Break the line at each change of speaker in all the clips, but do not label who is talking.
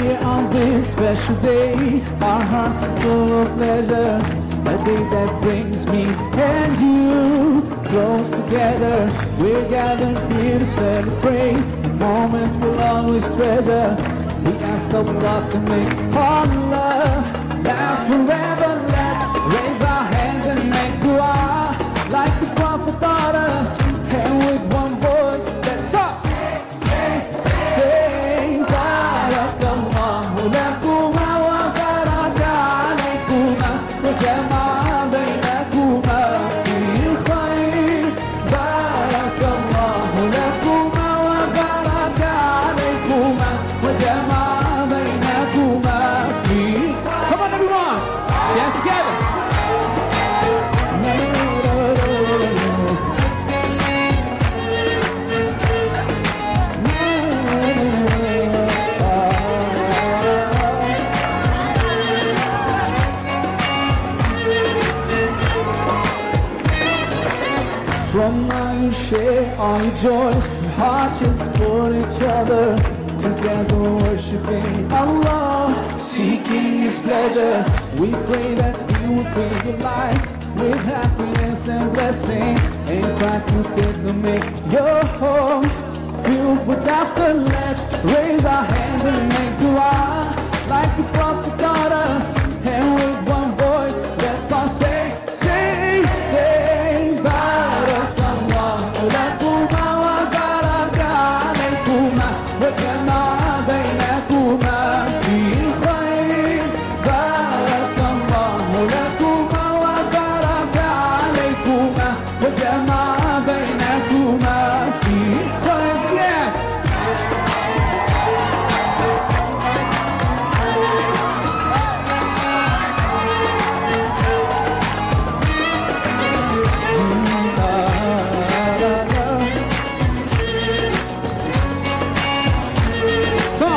here on this special day, our hearts are full of pleasure. A day that brings me and you close together. We're gathered here to celebrate the moment we'll always treasure. We ask of God to make our love You share all joys, your heart just for each other. Together worshiping Allah, seeking His pleasure. We pray that He will fill your life with happiness and blessings, and crack new things to make your home filled with. Let's raise our hands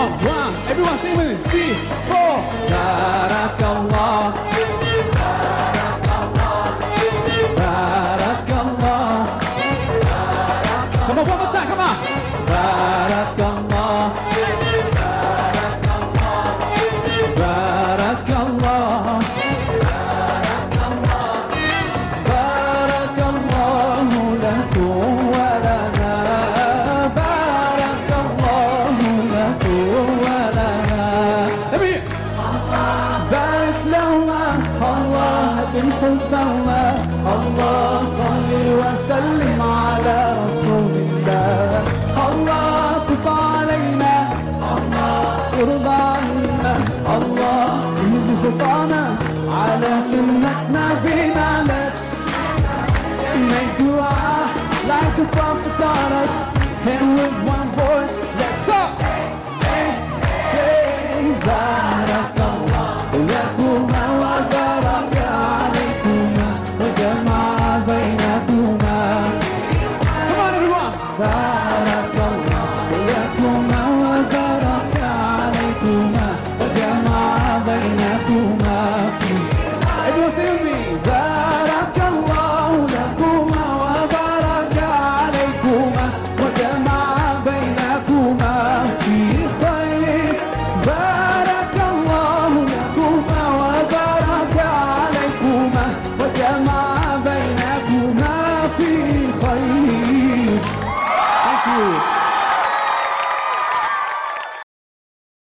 One, everyone sing with me. Three, four. الله بالحسنى الله صل وسلم على رسول الله. الله تب علينا الله ارضى عنا الله اهد خطانا على سنة نبي